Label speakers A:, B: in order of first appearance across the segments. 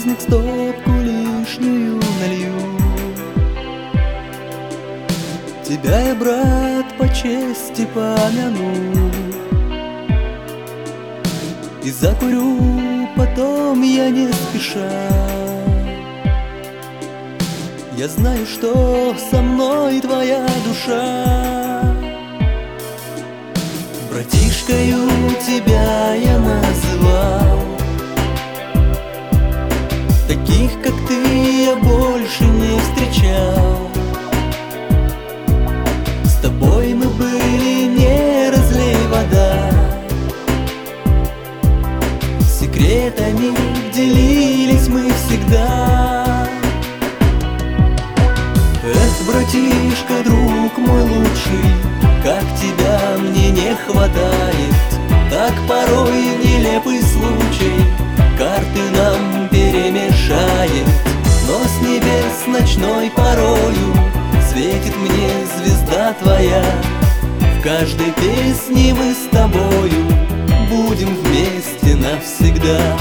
A: стопку лишнюю налью. Тебя я, брат, по чести помяну. И закурю потом я не спеша. Я знаю, что со мной твоя душа. Братишкою тебя я называл как ты, я больше не встречал. С тобой мы были не разлей вода. Секретами делились мы всегда. Эх, братишка, друг мой лучший Как тебя мне не хватает. Так порой нелепый случай Карты нам перемешает Но с небес ночной порою Светит мне звезда твоя. В каждой песне мы с тобою Будем вместе навсегда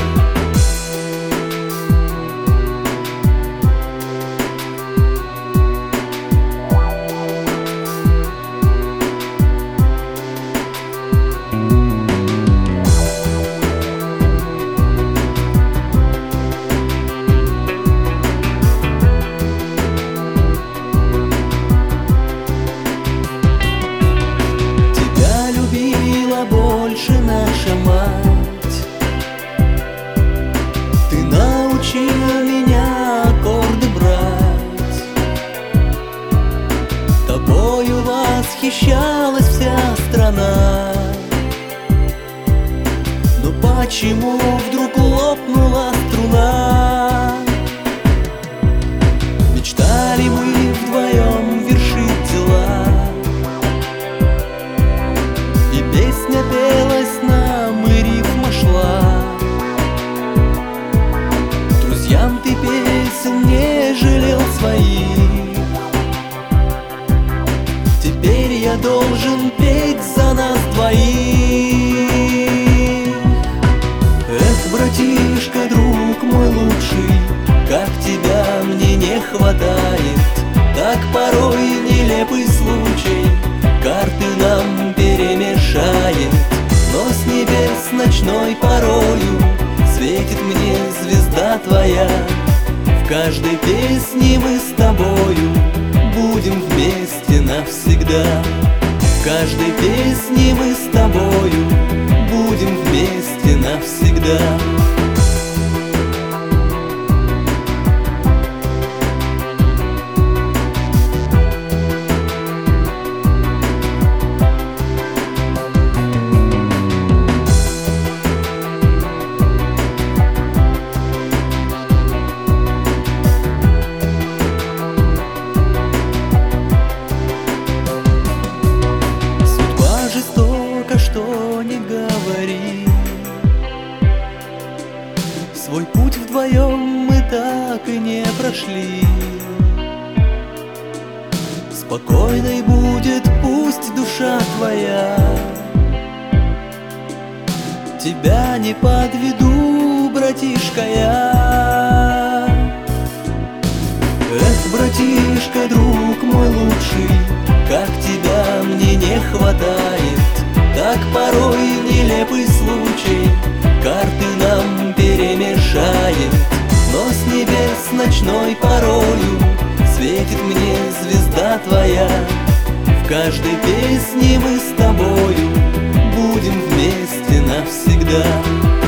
A: наша мать. Ты научила меня аккорды брать. Тобою восхищалась вся страна. Но почему вдруг лопнула струна? Жалел своих. Теперь я должен петь за нас двоих. Эх, братишка, друг мой лучший Как тебя мне не хватает. Так порой нелепый случай Карты нам перемешает. Но с небес ночной порою Светит мне звезда твоя В каждой песне мы с тобою Будем вместе навсегда. В каждой песне мы с тобою Будем вместе навсегда путь вдвоем мы так и не прошли. Спокойной будет пусть душа твоя. Тебя не подведу, братишка, я. Эх, братишка, друг мой лучший Как тебя мне не хватает. Так порой нелепый случай Карты перемешает Но с небес ночной порою Светит мне звезда твоя. В каждой песне мы с тобою Будем вместе навсегда